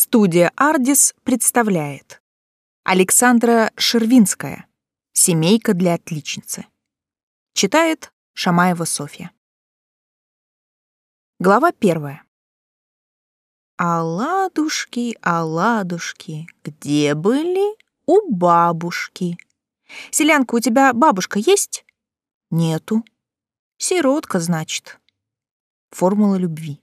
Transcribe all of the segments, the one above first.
Студия «Ардис» представляет Александра Шервинская «Семейка для отличницы». Читает Шамаева Софья. Глава первая. Оладушки, оладушки, где были? У бабушки. Селянка, у тебя бабушка есть? Нету. Сиротка, значит. Формула любви.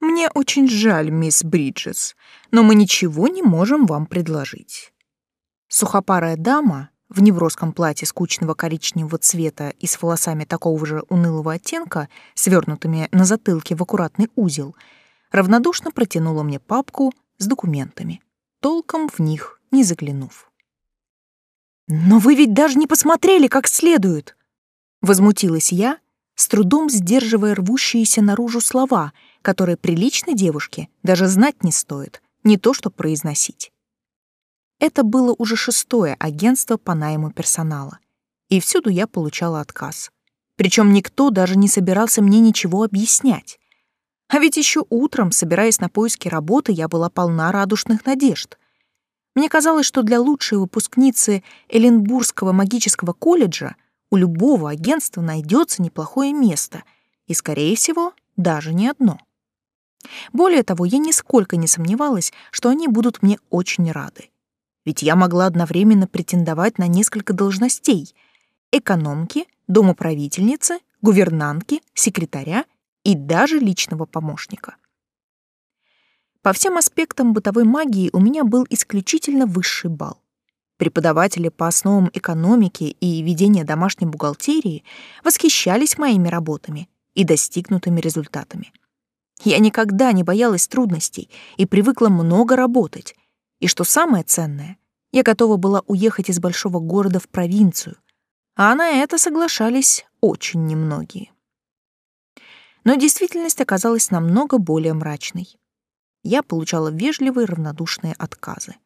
Мне очень жаль, мисс Бриджес, но мы ничего не можем вам предложить. Сухопарая дама в неврозском платье скучного коричневого цвета и с волосами такого же унылого оттенка, свернутыми на затылке в аккуратный узел, равнодушно протянула мне папку с документами, толком в них не заглянув. «Но вы ведь даже не посмотрели как следует!» Возмутилась я, с трудом сдерживая рвущиеся наружу слова, которые приличной девушке даже знать не стоит, не то что произносить. Это было уже шестое агентство по найму персонала, и всюду я получала отказ. Причем никто даже не собирался мне ничего объяснять. А ведь еще утром, собираясь на поиски работы, я была полна радушных надежд. Мне казалось, что для лучшей выпускницы Эленбургского магического колледжа у любого агентства найдется неплохое место, и, скорее всего, даже не одно. Более того, я нисколько не сомневалась, что они будут мне очень рады. Ведь я могла одновременно претендовать на несколько должностей — экономки, домоправительницы, гувернантки, секретаря и даже личного помощника. По всем аспектам бытовой магии у меня был исключительно высший балл. Преподаватели по основам экономики и ведения домашней бухгалтерии восхищались моими работами и достигнутыми результатами. Я никогда не боялась трудностей и привыкла много работать. И что самое ценное, я готова была уехать из большого города в провинцию, а на это соглашались очень немногие. Но действительность оказалась намного более мрачной. Я получала вежливые равнодушные отказы.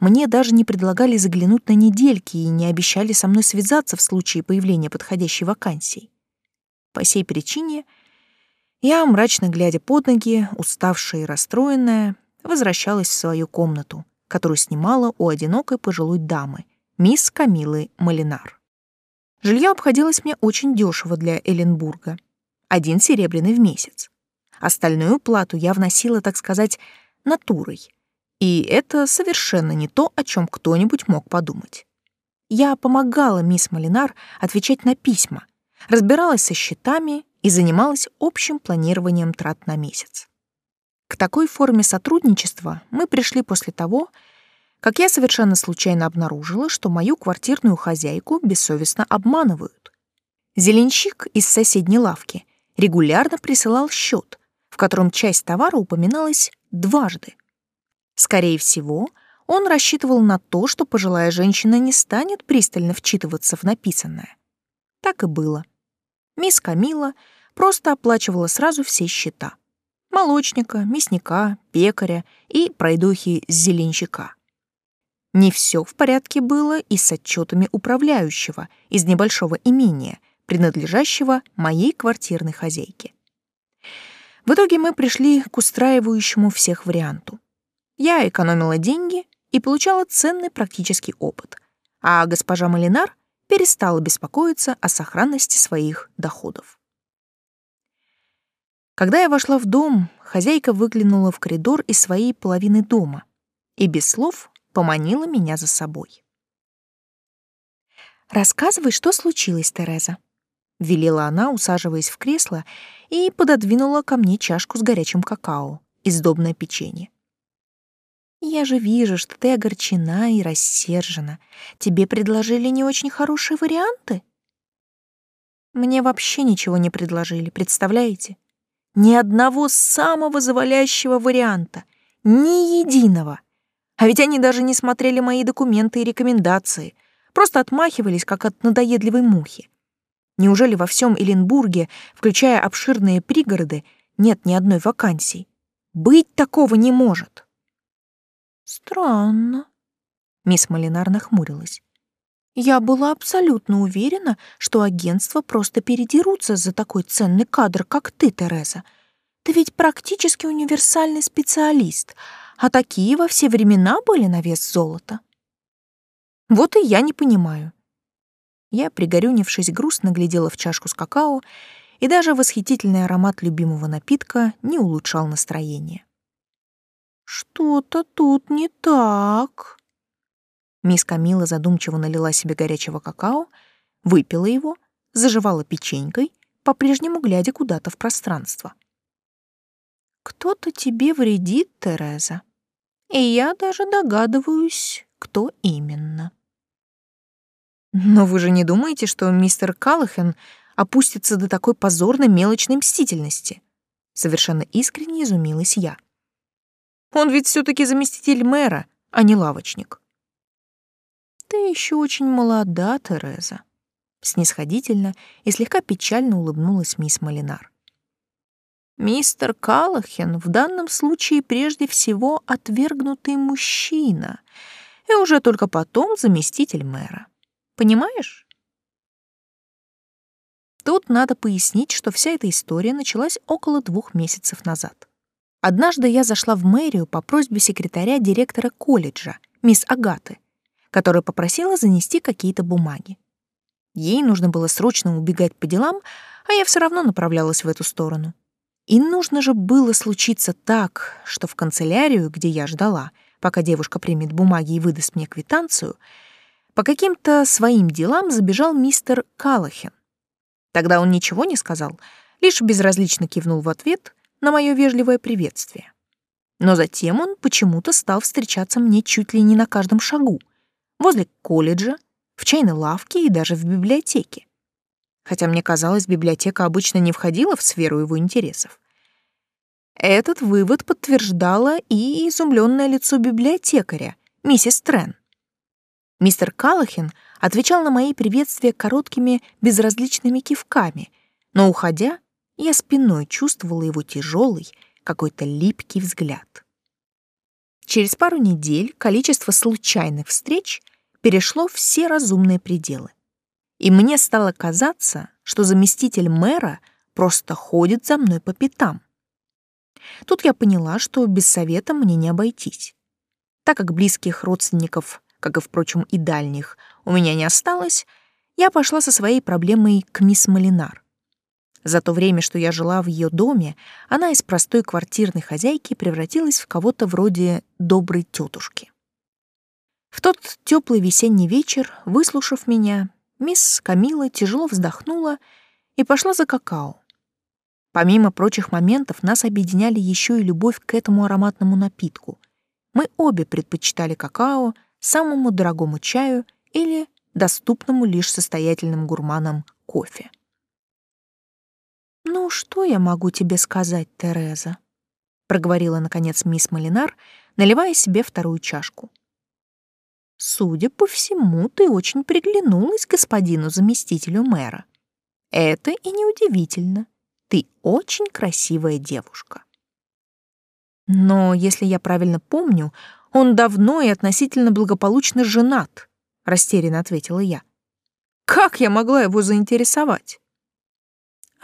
Мне даже не предлагали заглянуть на недельки и не обещали со мной связаться в случае появления подходящей вакансии. По сей причине я, мрачно глядя под ноги, уставшая и расстроенная, возвращалась в свою комнату, которую снимала у одинокой пожилой дамы, мисс Камилы Малинар. Жилье обходилось мне очень дешево для Эленбурга. Один серебряный в месяц. Остальную плату я вносила, так сказать, натурой — и это совершенно не то, о чем кто-нибудь мог подумать. Я помогала мисс Малинар отвечать на письма, разбиралась со счетами и занималась общим планированием трат на месяц. К такой форме сотрудничества мы пришли после того, как я совершенно случайно обнаружила, что мою квартирную хозяйку бессовестно обманывают. Зеленщик из соседней лавки регулярно присылал счет, в котором часть товара упоминалась дважды. Скорее всего, он рассчитывал на то, что пожилая женщина не станет пристально вчитываться в написанное. Так и было. Мисс Камила просто оплачивала сразу все счета. Молочника, мясника, пекаря и пройдохи с зеленщика. Не все в порядке было и с отчетами управляющего из небольшого имения, принадлежащего моей квартирной хозяйке. В итоге мы пришли к устраивающему всех варианту. Я экономила деньги и получала ценный практический опыт, а госпожа Малинар перестала беспокоиться о сохранности своих доходов. Когда я вошла в дом, хозяйка выглянула в коридор из своей половины дома и без слов поманила меня за собой. «Рассказывай, что случилось, Тереза», — велела она, усаживаясь в кресло, и пододвинула ко мне чашку с горячим какао и сдобное печенье. Я же вижу, что ты огорчена и рассержена. Тебе предложили не очень хорошие варианты? Мне вообще ничего не предложили, представляете? Ни одного самого завалящего варианта. Ни единого. А ведь они даже не смотрели мои документы и рекомендации. Просто отмахивались, как от надоедливой мухи. Неужели во всем Эленбурге, включая обширные пригороды, нет ни одной вакансии? Быть такого не может. Странно. Мисс Малинар нахмурилась. Я была абсолютно уверена, что агентства просто передерутся за такой ценный кадр, как ты, Тереза. Ты ведь практически универсальный специалист, а такие во все времена были на вес золота. Вот и я не понимаю. Я, пригорюнившись, грустно глядела в чашку с какао, и даже восхитительный аромат любимого напитка не улучшал настроение. «Что-то тут не так». Мисс Камила задумчиво налила себе горячего какао, выпила его, заживала печенькой, по-прежнему глядя куда-то в пространство. «Кто-то тебе вредит, Тереза, и я даже догадываюсь, кто именно». «Но вы же не думаете, что мистер Каллахен опустится до такой позорной мелочной мстительности?» Совершенно искренне изумилась я. «Он ведь все таки заместитель мэра, а не лавочник». «Ты еще очень молода, Тереза», снисходительно и слегка печально улыбнулась мисс Малинар. Мистер Каллахен в данном случае прежде всего отвергнутый мужчина, и уже только потом заместитель мэра. Понимаешь? Тут надо пояснить, что вся эта история началась около двух месяцев назад. Однажды я зашла в мэрию по просьбе секретаря директора колледжа, мисс Агаты, которая попросила занести какие-то бумаги. Ей нужно было срочно убегать по делам, а я все равно направлялась в эту сторону. И нужно же было случиться так, что в канцелярию, где я ждала, пока девушка примет бумаги и выдаст мне квитанцию, по каким-то своим делам забежал мистер Каллахен. Тогда он ничего не сказал, лишь безразлично кивнул в ответ на мое вежливое приветствие. Но затем он почему-то стал встречаться мне чуть ли не на каждом шагу. Возле колледжа, в чайной лавке и даже в библиотеке. Хотя мне казалось, библиотека обычно не входила в сферу его интересов. Этот вывод подтверждало и изумленное лицо библиотекаря, миссис Трен. Мистер Каллахен отвечал на мои приветствия короткими безразличными кивками, но, уходя, я спиной чувствовала его тяжелый, какой-то липкий взгляд. Через пару недель количество случайных встреч перешло все разумные пределы. И мне стало казаться, что заместитель мэра просто ходит за мной по пятам. Тут я поняла, что без совета мне не обойтись. Так как близких родственников, как и, впрочем, и дальних, у меня не осталось, я пошла со своей проблемой к мисс Малинар. За то время, что я жила в ее доме, она из простой квартирной хозяйки превратилась в кого-то вроде доброй тетушки. В тот теплый весенний вечер, выслушав меня, мисс Камила тяжело вздохнула и пошла за какао. Помимо прочих моментов, нас объединяли еще и любовь к этому ароматному напитку. Мы обе предпочитали какао самому дорогому чаю или доступному лишь состоятельным гурманам кофе. «Ну, что я могу тебе сказать, Тереза?» — проговорила, наконец, мисс Малинар, наливая себе вторую чашку. Судя по всему, ты очень приглянулась господину заместителю мэра. Это и неудивительно. Ты очень красивая девушка. Но, если я правильно помню, он давно и относительно благополучно женат, растерянно ответила я. Как я могла его заинтересовать?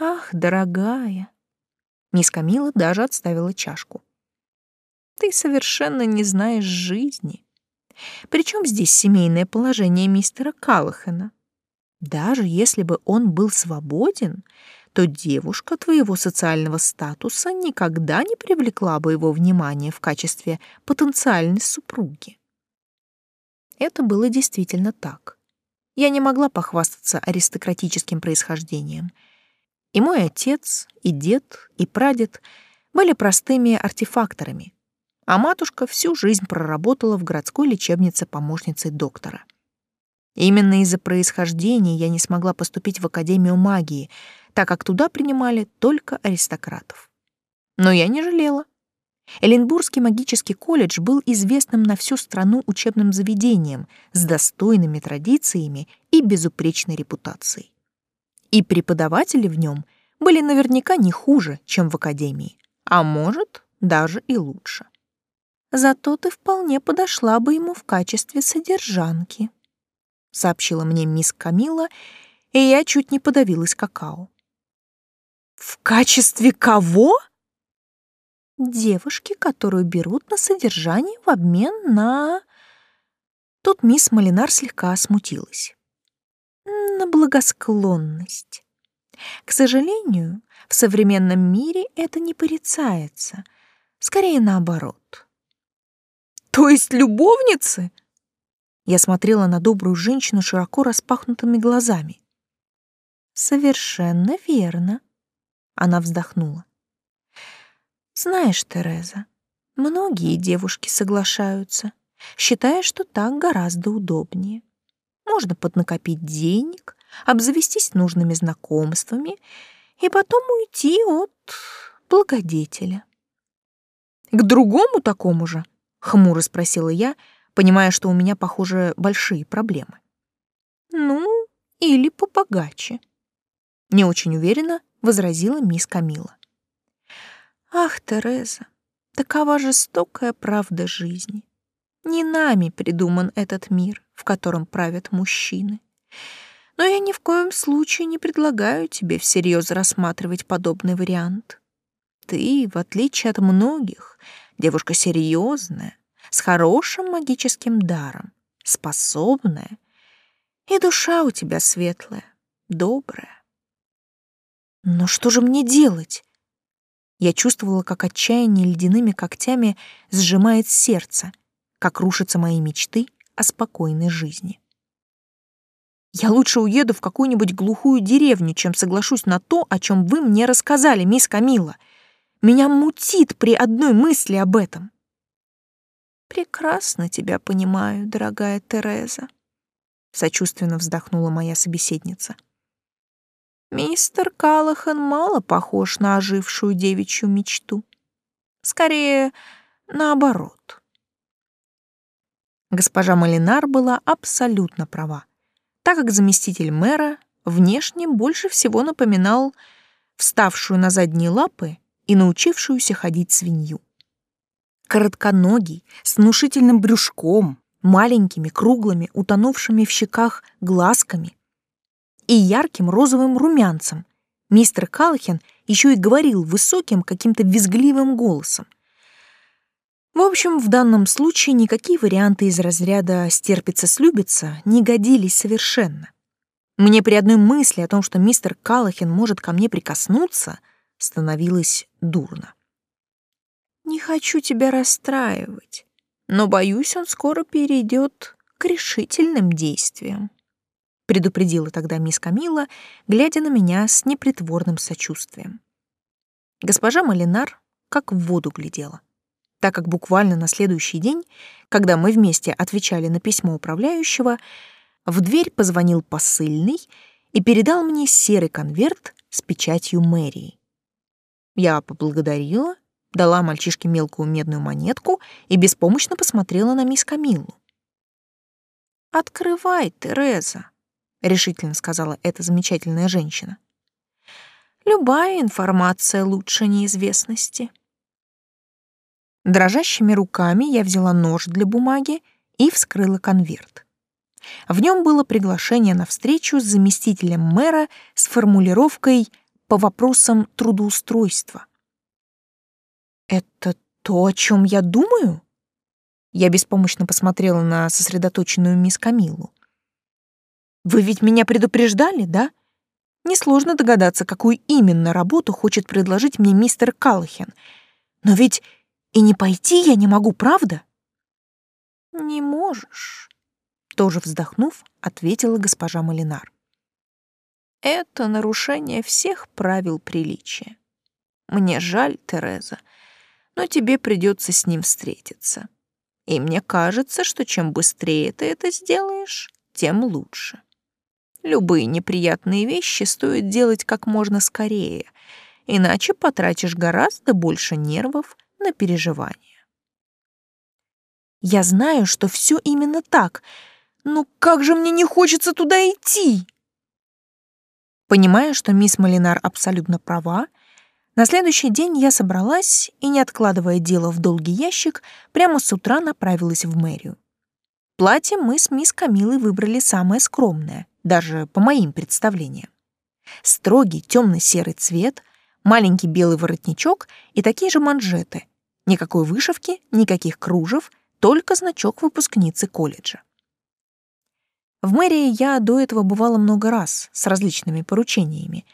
Ах, дорогая. Мисс Камила даже отставила чашку. Ты совершенно не знаешь жизни. Причем здесь семейное положение мистера Каллахена? Даже если бы он был свободен, то девушка твоего социального статуса никогда не привлекла бы его внимание в качестве потенциальной супруги. Это было действительно так. Я не могла похвастаться аристократическим происхождением. И мой отец, и дед, и прадед были простыми артефакторами, а матушка всю жизнь проработала в городской лечебнице помощницей доктора. Именно из-за происхождения я не смогла поступить в Академию магии, так как туда принимали только аристократов. Но я не жалела. Эленбургский магический колледж был известным на всю страну учебным заведением с достойными традициями и безупречной репутацией. И преподаватели в нем были наверняка не хуже, чем в академии, а может, даже и лучше. Зато ты вполне подошла бы ему в качестве содержанки», — сообщила мне мисс Камила, и я чуть не подавилась какао. «В качестве кого?» девушки, которую берут на содержание в обмен на... Тут мисс Малинар слегка смутилась. На благосклонность. К сожалению, в современном мире это не порицается. Скорее наоборот. То есть любовницы? Я смотрела на добрую женщину широко распахнутыми глазами. Совершенно верно. Она вздохнула. Знаешь, Тереза, многие девушки соглашаются, считая, что так гораздо удобнее. Можно поднакопить денег, обзавестись нужными знакомствами и потом уйти от благодетеля. «К другому такому же?» — хмуро спросила я, понимая, что у меня, похоже, большие проблемы. «Ну, или побогаче», — не очень уверенно возразила мисс Камила. «Ах, Тереза, такова жестокая правда жизни. Не нами придуман этот мир, в котором правят мужчины. Но я ни в коем случае не предлагаю тебе всерьез рассматривать подобный вариант. Ты, в отличие от многих, девушка серьезная, с хорошим магическим даром, способная, и душа у тебя светлая, добрая. Но что же мне делать? Я чувствовала, как отчаяние ледяными когтями сжимает сердце, как рушатся мои мечты о спокойной жизни. Я лучше уеду в какую-нибудь глухую деревню, чем соглашусь на то, о чем вы мне рассказали, мисс Камила. Меня мутит при одной мысли об этом. Прекрасно тебя понимаю, дорогая Тереза, сочувственно вздохнула моя собеседница. Мистер Калахан мало похож на ожившую девичью мечту. Скорее, наоборот. Госпожа Малинар была абсолютно права так как заместитель мэра внешне больше всего напоминал вставшую на задние лапы и научившуюся ходить свинью. Коротконогий, с внушительным брюшком, маленькими, круглыми, утонувшими в щеках глазками и ярким розовым румянцем, мистер Калхен еще и говорил высоким каким-то визгливым голосом — в общем, в данном случае никакие варианты из разряда «стерпится-слюбится» не годились совершенно. Мне при одной мысли о том, что мистер Каллахен может ко мне прикоснуться, становилось дурно. «Не хочу тебя расстраивать, но, боюсь, он скоро перейдет к решительным действиям», предупредила тогда мисс Камила, глядя на меня с непритворным сочувствием. Госпожа Малинар как в воду глядела так как буквально на следующий день, когда мы вместе отвечали на письмо управляющего, в дверь позвонил посыльный и передал мне серый конверт с печатью мэрии. Я поблагодарила, дала мальчишке мелкую медную монетку и беспомощно посмотрела на мисс Камиллу. «Открывай, Тереза», — решительно сказала эта замечательная женщина. «Любая информация лучше неизвестности». Дрожащими руками я взяла нож для бумаги и вскрыла конверт. В нем было приглашение на встречу с заместителем мэра с формулировкой «по вопросам трудоустройства». «Это то, о чем я думаю?» Я беспомощно посмотрела на сосредоточенную мисс Камилу. «Вы ведь меня предупреждали, да? Несложно догадаться, какую именно работу хочет предложить мне мистер Каллахен. Но ведь и не пойти я не могу, правда? Не можешь, тоже вздохнув, ответила госпожа Малинар. Это нарушение всех правил приличия. Мне жаль, Тереза, но тебе придется с ним встретиться. И мне кажется, что чем быстрее ты это сделаешь, тем лучше. Любые неприятные вещи стоит делать как можно скорее, иначе потратишь гораздо больше нервов на переживания. Я знаю, что все именно так, но как же мне не хочется туда идти? Понимая, что мисс Малинар абсолютно права, на следующий день я собралась и, не откладывая дело в долгий ящик, прямо с утра направилась в мэрию. Платье мы с мисс Камилой выбрали самое скромное, даже по моим представлениям. Строгий темно-серый цвет, маленький белый воротничок и такие же манжеты. Никакой вышивки, никаких кружев, только значок выпускницы колледжа. В мэрии я до этого бывала много раз с различными поручениями,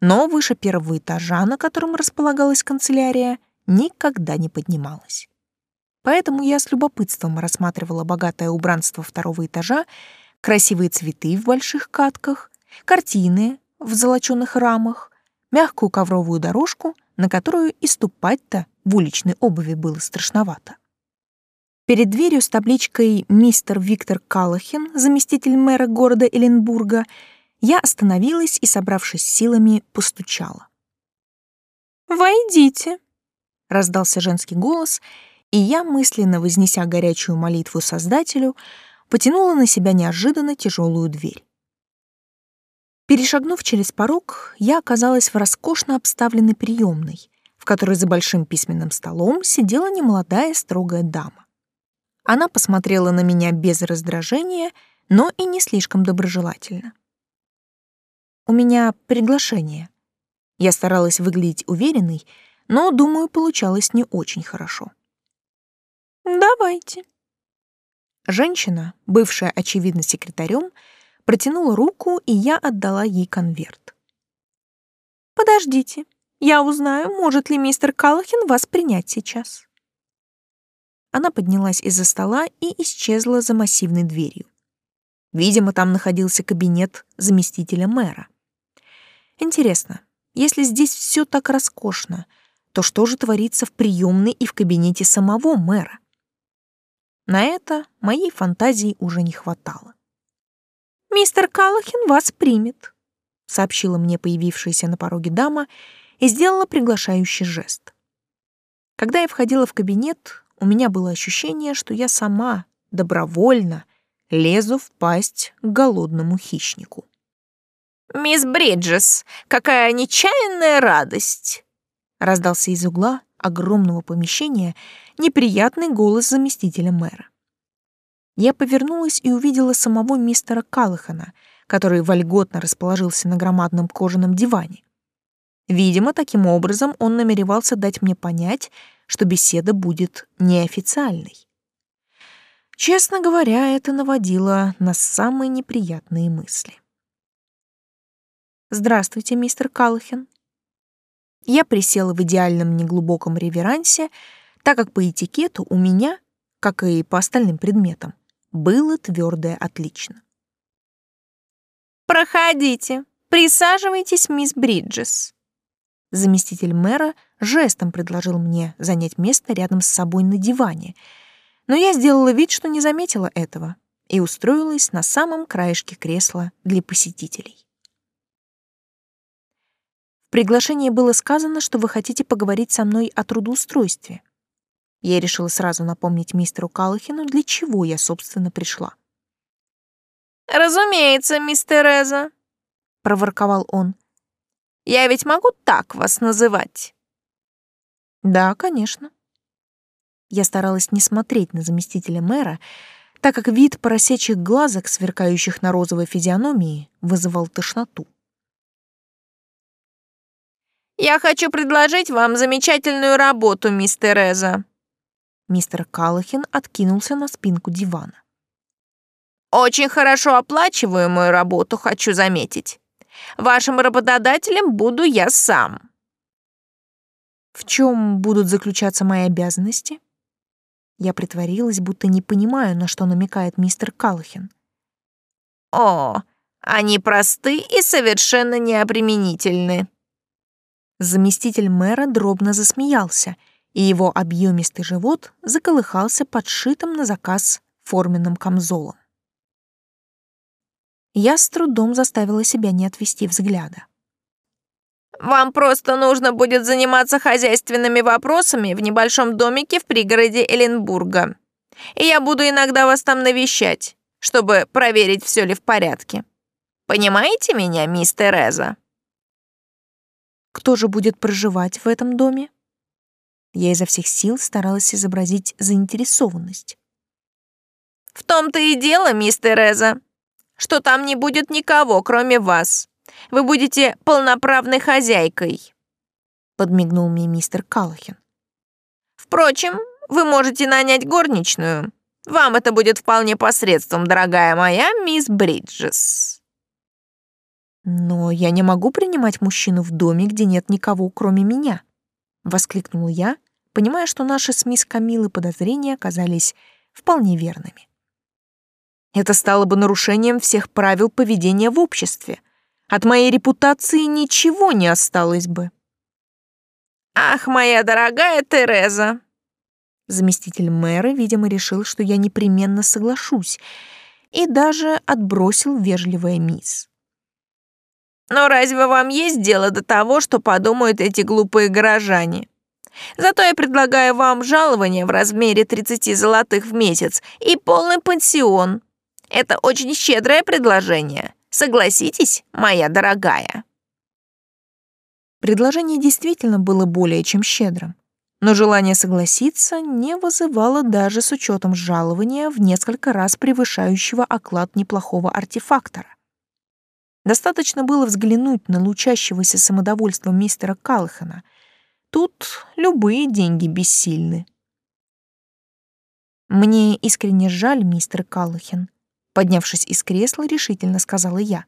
но выше первого этажа, на котором располагалась канцелярия, никогда не поднималась. Поэтому я с любопытством рассматривала богатое убранство второго этажа, красивые цветы в больших катках, картины в золочёных рамах, мягкую ковровую дорожку, на которую и ступать-то в уличной обуви было страшновато. Перед дверью с табличкой «Мистер Виктор Каллахен, заместитель мэра города Эленбурга», я остановилась и, собравшись силами, постучала. «Войдите», — раздался женский голос, и я, мысленно вознеся горячую молитву Создателю, потянула на себя неожиданно тяжелую дверь. Перешагнув через порог, я оказалась в роскошно обставленной приемной, в которой за большим письменным столом сидела немолодая строгая дама. Она посмотрела на меня без раздражения, но и не слишком доброжелательно. «У меня приглашение». Я старалась выглядеть уверенной, но, думаю, получалось не очень хорошо. «Давайте». Женщина, бывшая, очевидно, секретарем, протянула руку, и я отдала ей конверт. «Подождите, я узнаю, может ли мистер Каллахин вас принять сейчас». Она поднялась из-за стола и исчезла за массивной дверью. Видимо, там находился кабинет заместителя мэра. Интересно, если здесь все так роскошно, то что же творится в приемной и в кабинете самого мэра? На это моей фантазии уже не хватало. «Мистер Каллахин вас примет», — сообщила мне появившаяся на пороге дама и сделала приглашающий жест. Когда я входила в кабинет, у меня было ощущение, что я сама, добровольно, лезу в пасть к голодному хищнику. «Мисс Бриджес, какая нечаянная радость!» Раздался из угла огромного помещения неприятный голос заместителя мэра. Я повернулась и увидела самого мистера Каллахана, который вольготно расположился на громадном кожаном диване. Видимо, таким образом он намеревался дать мне понять, что беседа будет неофициальной. Честно говоря, это наводило на самые неприятные мысли. «Здравствуйте, мистер Каллахен». Я присела в идеальном неглубоком реверансе, так как по этикету у меня, как и по остальным предметам, было твердое отлично. «Проходите, присаживайтесь, мисс Бриджес», Заместитель мэра жестом предложил мне занять место рядом с собой на диване, но я сделала вид, что не заметила этого, и устроилась на самом краешке кресла для посетителей. В приглашении было сказано, что вы хотите поговорить со мной о трудоустройстве. Я решила сразу напомнить мистеру Каллахину, для чего я, собственно, пришла. «Разумеется, мистер Эза», — проворковал он. Я ведь могу так вас называть?» «Да, конечно». Я старалась не смотреть на заместителя мэра, так как вид поросячьих глазок, сверкающих на розовой физиономии, вызывал тошноту. «Я хочу предложить вам замечательную работу, мистер Эза». Мистер Каллахин откинулся на спинку дивана. «Очень хорошо оплачиваемую работу, хочу заметить. Вашим работодателем буду я сам». «В чем будут заключаться мои обязанности?» Я притворилась, будто не понимаю, на что намекает мистер Каллахин. «О, они просты и совершенно необременительны». Заместитель мэра дробно засмеялся, и его объемистый живот заколыхался под шитым на заказ форменным камзолом. Я с трудом заставила себя не отвести взгляда. «Вам просто нужно будет заниматься хозяйственными вопросами в небольшом домике в пригороде Эленбурга. И я буду иногда вас там навещать, чтобы проверить, все ли в порядке. Понимаете меня, мистер Эза?» «Кто же будет проживать в этом доме?» Я изо всех сил старалась изобразить заинтересованность. «В том-то и дело, мистер Эза что там не будет никого, кроме вас. Вы будете полноправной хозяйкой». подмигнул мне мистер Каллахен. Впрочем, вы можете нанять горничную. Вам это будет вполне посредством, дорогая моя мисс Бриджес. Но я не могу принимать мужчину в доме, где нет никого, кроме меня, воскликнул я, понимая, что наши с мисс Камилы подозрения оказались вполне верными. Это стало бы нарушением всех правил поведения в обществе. От моей репутации ничего не осталось бы. Ах, моя дорогая Тереза, Заместитель мэра, видимо, решил, что я непременно соглашусь, и даже отбросил вежливая мисс. «Но разве вам есть дело до того, что подумают эти глупые горожане? Зато я предлагаю вам жалование в размере 30 золотых в месяц и полный пансион. Это очень щедрое предложение. Согласитесь, моя дорогая?» Предложение действительно было более чем щедрым но желание согласиться не вызывало даже с учетом жалования в несколько раз превышающего оклад неплохого артефактора. Достаточно было взглянуть на лучащегося самодовольством мистера Калхана. Тут любые деньги бессильны. «Мне искренне жаль, мистер Каллахен», — поднявшись из кресла, решительно сказала я.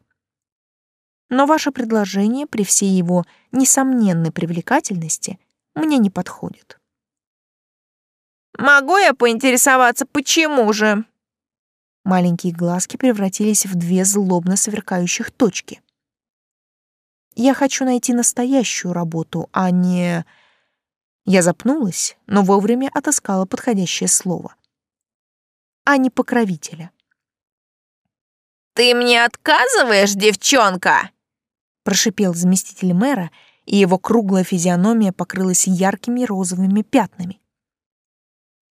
«Но ваше предложение при всей его несомненной привлекательности — мне не подходит. «Могу я поинтересоваться, почему же?» Маленькие глазки превратились в две злобно сверкающих точки. «Я хочу найти настоящую работу, а не...» Я запнулась, но вовремя отыскала подходящее слово. «А не покровителя». «Ты мне отказываешь, девчонка?» прошипел заместитель мэра и его круглая физиономия покрылась яркими розовыми пятнами.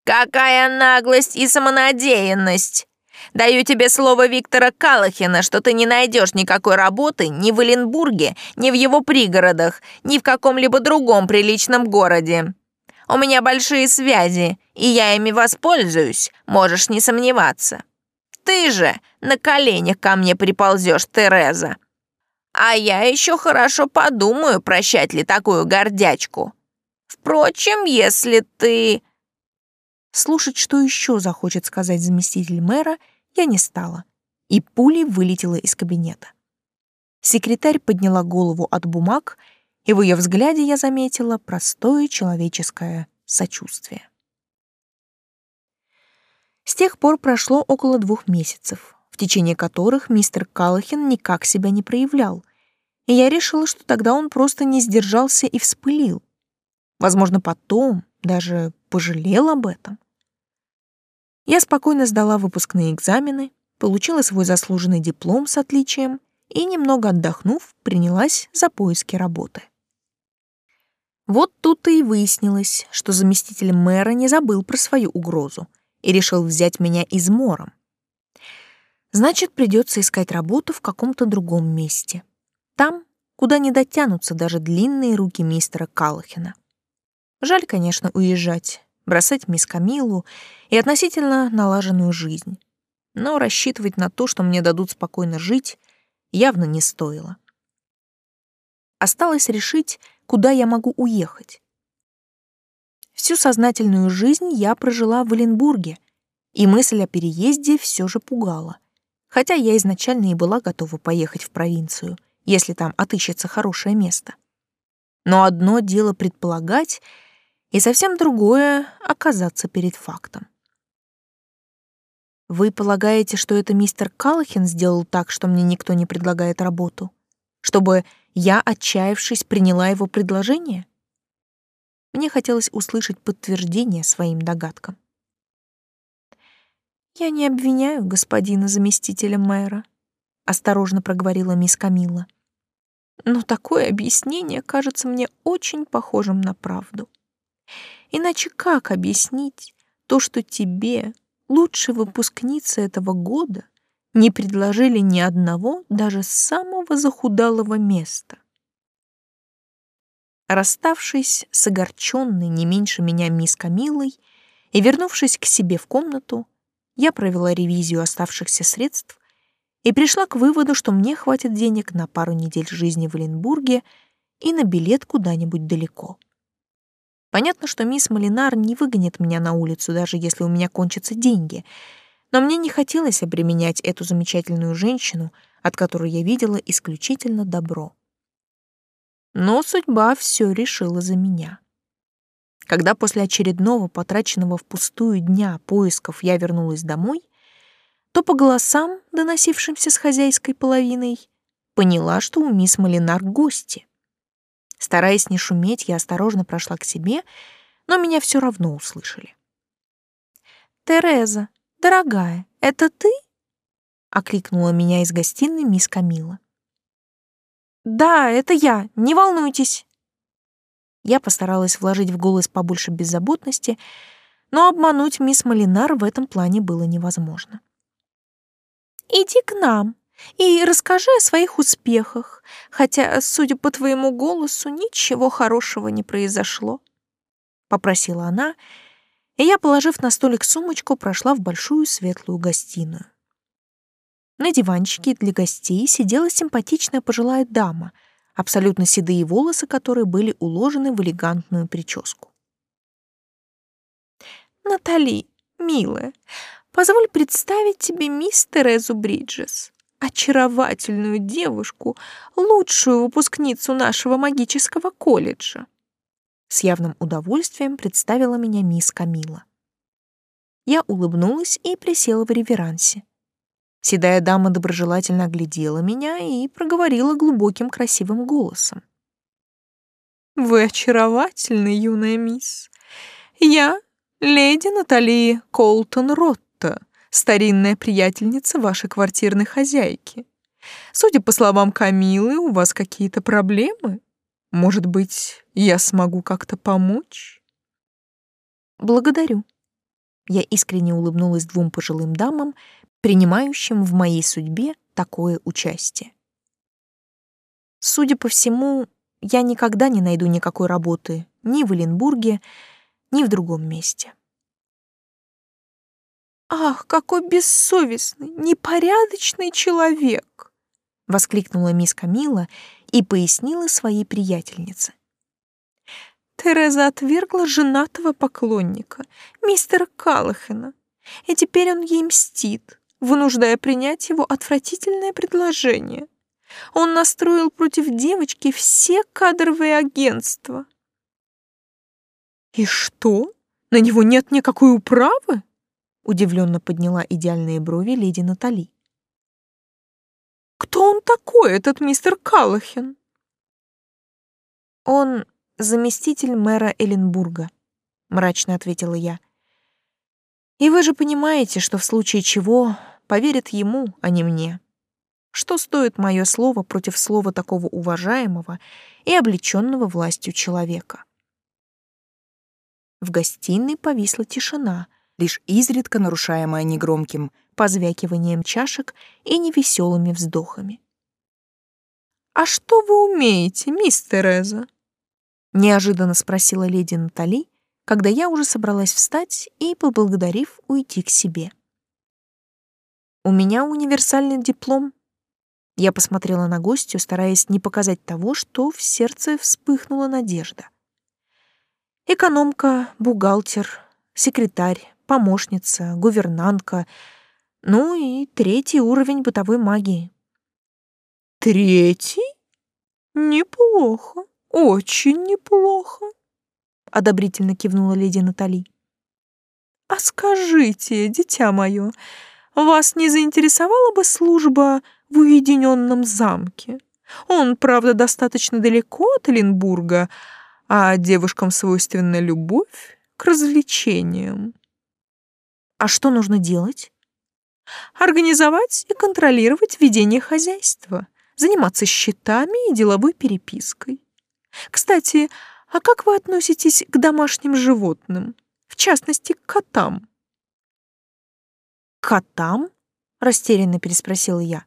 «Какая наглость и самонадеянность! Даю тебе слово Виктора Калахина, что ты не найдешь никакой работы ни в Эленбурге, ни в его пригородах, ни в каком-либо другом приличном городе. У меня большие связи, и я ими воспользуюсь, можешь не сомневаться. Ты же на коленях ко мне приползешь, Тереза, а я еще хорошо подумаю, прощать ли такую гордячку. Впрочем, если ты...» Слушать, что еще захочет сказать заместитель мэра, я не стала, и пулей вылетела из кабинета. Секретарь подняла голову от бумаг, и в ее взгляде я заметила простое человеческое сочувствие. С тех пор прошло около двух месяцев течение которых мистер Каллахен никак себя не проявлял, и я решила, что тогда он просто не сдержался и вспылил. Возможно, потом даже пожалел об этом. Я спокойно сдала выпускные экзамены, получила свой заслуженный диплом с отличием и, немного отдохнув, принялась за поиски работы. Вот тут-то и выяснилось, что заместитель мэра не забыл про свою угрозу и решил взять меня измором. Значит, придется искать работу в каком-то другом месте. Там, куда не дотянутся даже длинные руки мистера Каллахена. Жаль, конечно, уезжать, бросать мисс Камилу и относительно налаженную жизнь. Но рассчитывать на то, что мне дадут спокойно жить, явно не стоило. Осталось решить, куда я могу уехать. Всю сознательную жизнь я прожила в Оленбурге, и мысль о переезде все же пугала — хотя я изначально и была готова поехать в провинцию, если там отыщется хорошее место. Но одно дело предполагать, и совсем другое — оказаться перед фактом. Вы полагаете, что это мистер Каллахен сделал так, что мне никто не предлагает работу? Чтобы я, отчаявшись, приняла его предложение? Мне хотелось услышать подтверждение своим догадкам. «Я не обвиняю господина заместителя мэра», — осторожно проговорила мисс Камилла. «Но такое объяснение кажется мне очень похожим на правду. Иначе как объяснить то, что тебе, лучшей выпускнице этого года, не предложили ни одного, даже самого захудалого места?» Расставшись с огорченной не меньше меня мисс Камилой и вернувшись к себе в комнату, я провела ревизию оставшихся средств и пришла к выводу, что мне хватит денег на пару недель жизни в Оленбурге и на билет куда-нибудь далеко. Понятно, что мисс Малинар не выгонит меня на улицу, даже если у меня кончатся деньги, но мне не хотелось обременять эту замечательную женщину, от которой я видела исключительно добро. Но судьба все решила за меня. Когда после очередного потраченного впустую дня поисков я вернулась домой, то по голосам, доносившимся с хозяйской половиной, поняла, что у мисс Малинар гости. Стараясь не шуметь, я осторожно прошла к себе, но меня все равно услышали. «Тереза, дорогая, это ты?» — окликнула меня из гостиной мисс Камила. «Да, это я, не волнуйтесь». Я постаралась вложить в голос побольше беззаботности, но обмануть мисс Малинар в этом плане было невозможно. «Иди к нам», и расскажи о своих успехах, хотя, судя по твоему голосу, ничего хорошего не произошло», — попросила она, и я, положив на столик сумочку, прошла в большую светлую гостиную. На диванчике для гостей сидела симпатичная пожилая дама, абсолютно седые волосы которой были уложены в элегантную прическу. «Натали, милая, позволь представить тебе мисс Терезу Бриджес очаровательную девушку, лучшую выпускницу нашего магического колледжа. С явным удовольствием представила меня мисс Камила. Я улыбнулась и присела в реверансе. Седая дама доброжелательно оглядела меня и проговорила глубоким красивым голосом. «Вы очаровательны, юная мисс. Я — леди Натали Колтон Ротта, старинная приятельница вашей квартирной хозяйки. Судя по словам Камилы, у вас какие-то проблемы? Может быть, я смогу как-то помочь? Благодарю. Я искренне улыбнулась двум пожилым дамам, принимающим в моей судьбе такое участие. Судя по всему, я никогда не найду никакой работы ни в Эленбурге, ни в другом месте. «Ах, какой бессовестный, непорядочный человек!» — воскликнула мисс Камила и пояснила своей приятельнице. Тереза отвергла женатого поклонника, мистера Каллахена, и теперь он ей мстит, вынуждая принять его отвратительное предложение. Он настроил против девочки все кадровые агентства. «И что? На него нет никакой управы?» Удивленно подняла идеальные брови леди Натали. «Кто он такой, этот мистер Каллахен?» «Он заместитель мэра Эленбурга», — мрачно ответила я. «И вы же понимаете, что в случае чего поверят ему, а не мне. Что стоит мое слово против слова такого уважаемого и облеченного властью человека?» В гостиной повисла тишина — лишь изредка нарушаемая негромким позвякиванием чашек и невеселыми вздохами. «А что вы умеете, мисс Тереза?» — неожиданно спросила леди Натали, когда я уже собралась встать и, поблагодарив, уйти к себе. «У меня универсальный диплом». Я посмотрела на гостью, стараясь не показать того, что в сердце вспыхнула надежда. Экономка, бухгалтер, секретарь, помощница, гувернантка, ну и третий уровень бытовой магии. Третий? Неплохо, очень неплохо, одобрительно кивнула леди Натали. А скажите, дитя мое, вас не заинтересовала бы служба в уединенном замке? Он, правда, достаточно далеко от Эленбурга, а девушкам свойственна любовь к развлечениям. А что нужно делать? Организовать и контролировать ведение хозяйства, заниматься счетами и деловой перепиской. Кстати, а как вы относитесь к домашним животным, в частности, к котам? Котам? растерянно переспросила я.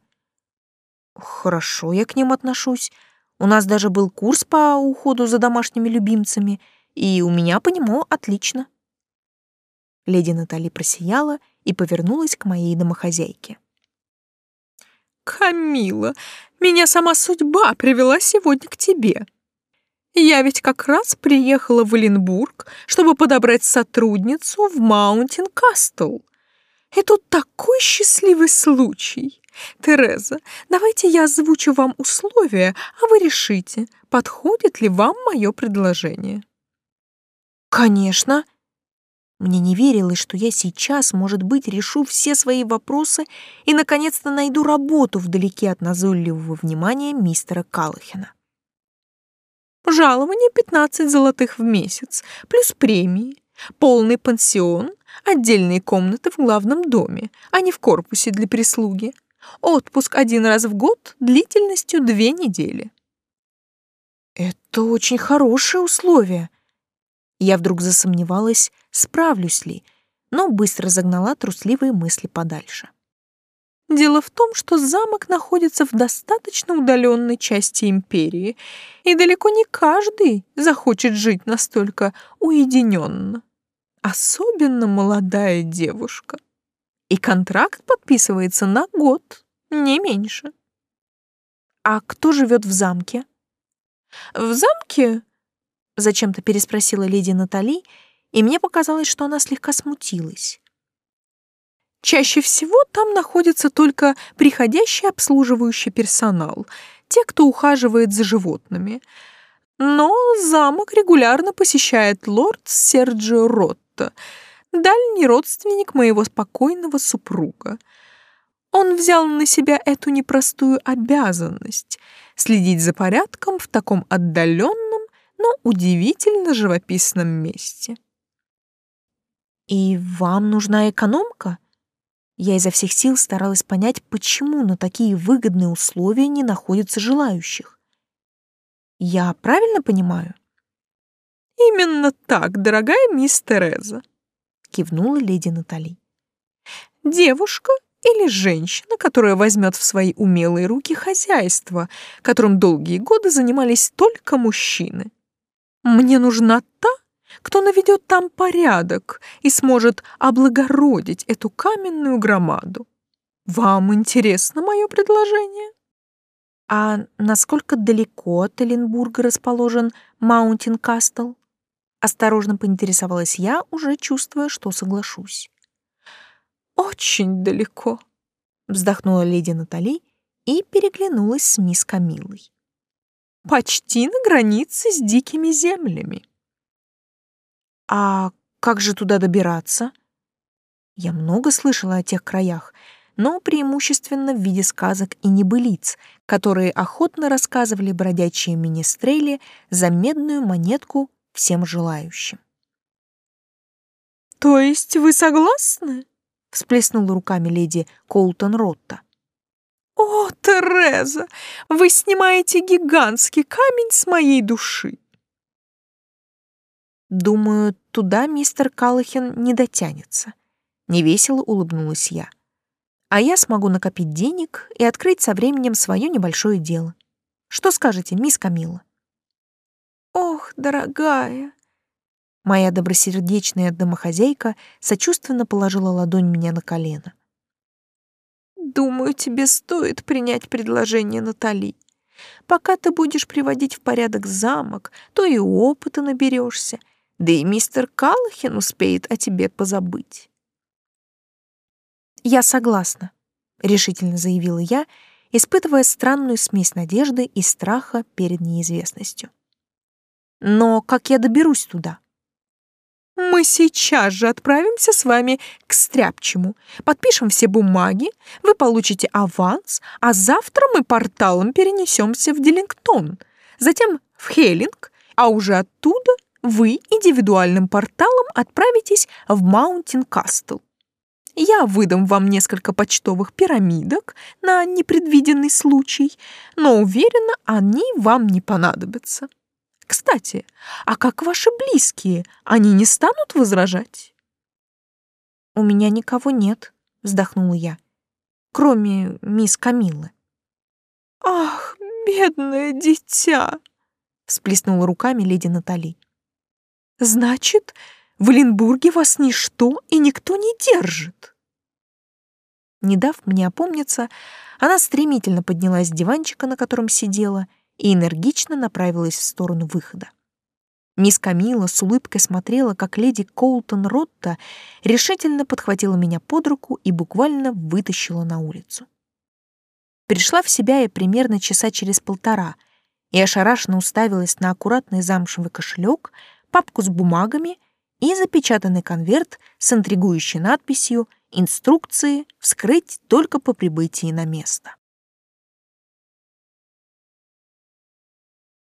Хорошо, я к ним отношусь. У нас даже был курс по уходу за домашними любимцами, и у меня по нему отлично. Леди Натали просияла и повернулась к моей домохозяйке. «Камила, меня сама судьба привела сегодня к тебе. Я ведь как раз приехала в Эленбург, чтобы подобрать сотрудницу в Маунтин Кастл. И тут такой счастливый случай. Тереза, давайте я озвучу вам условия, а вы решите, подходит ли вам мое предложение. Конечно. Мне не верилось, что я сейчас, может быть, решу все свои вопросы и, наконец-то, найду работу вдалеке от назойливого внимания мистера Каллахена. Жалование 15 золотых в месяц, плюс премии, полный пансион, отдельные комнаты в главном доме, а не в корпусе для прислуги. Отпуск один раз в год длительностью две недели. Это очень хорошие условия. Я вдруг засомневалась, справлюсь ли, но быстро загнала трусливые мысли подальше. Дело в том, что замок находится в достаточно удаленной части империи, и далеко не каждый захочет жить настолько уединенно. Особенно молодая девушка. И контракт подписывается на год, не меньше. А кто живет в замке? В замке Зачем-то переспросила леди Натали, и мне показалось, что она слегка смутилась. Чаще всего там находится только приходящий обслуживающий персонал, те, кто ухаживает за животными. Но замок регулярно посещает лорд Серджио Ротто, дальний родственник моего спокойного супруга. Он взял на себя эту непростую обязанность — следить за порядком в таком отдаленном но удивительно живописном месте. «И вам нужна экономка?» Я изо всех сил старалась понять, почему на такие выгодные условия не находятся желающих. Я правильно понимаю? «Именно так, дорогая мисс Тереза», — кивнула леди Натали. «Девушка или женщина, которая возьмет в свои умелые руки хозяйство, которым долгие годы занимались только мужчины. Мне нужна та, кто наведет там порядок и сможет облагородить эту каменную громаду. Вам интересно мое предложение? А насколько далеко от Эленбурга расположен Маунтин Кастл? Осторожно поинтересовалась я, уже чувствуя, что соглашусь. Очень далеко, вздохнула леди Натали и переглянулась с мисс Камилой почти на границе с дикими землями. А как же туда добираться? Я много слышала о тех краях, но преимущественно в виде сказок и небылиц, которые охотно рассказывали бродячие министрели за медную монетку всем желающим. «То есть вы согласны?» — всплеснула руками леди Колтон Ротта. «О, Тереза, вы снимаете гигантский камень с моей души!» «Думаю, туда мистер Каллахен не дотянется», — невесело улыбнулась я. «А я смогу накопить денег и открыть со временем свое небольшое дело. Что скажете, мисс Камила?» «Ох, дорогая!» Моя добросердечная домохозяйка сочувственно положила ладонь мне на колено. Думаю, тебе стоит принять предложение Натали. Пока ты будешь приводить в порядок замок, то и опыта наберешься, да и мистер Каллахен успеет о тебе позабыть. «Я согласна», — решительно заявила я, испытывая странную смесь надежды и страха перед неизвестностью. «Но как я доберусь туда?» Мы сейчас же отправимся с вами к Стряпчему, подпишем все бумаги, вы получите аванс, а завтра мы порталом перенесемся в Диллингтон, затем в Хеллинг, а уже оттуда вы индивидуальным порталом отправитесь в Маунтин Кастл. Я выдам вам несколько почтовых пирамидок на непредвиденный случай, но уверена, они вам не понадобятся. Кстати, а как ваши близкие? Они не станут возражать? У меня никого нет, вздохнула я, кроме мисс Камиллы. Ах, бедное дитя, всплеснула руками леди Натали. Значит, в Ленбурге вас ничто и никто не держит. Не дав мне опомниться, она стремительно поднялась с диванчика, на котором сидела, и энергично направилась в сторону выхода. Мисс Камила с улыбкой смотрела, как леди Коултон Ротта решительно подхватила меня под руку и буквально вытащила на улицу. Пришла в себя я примерно часа через полтора и ошарашенно уставилась на аккуратный замшевый кошелек, папку с бумагами и запечатанный конверт с интригующей надписью «Инструкции вскрыть только по прибытии на место».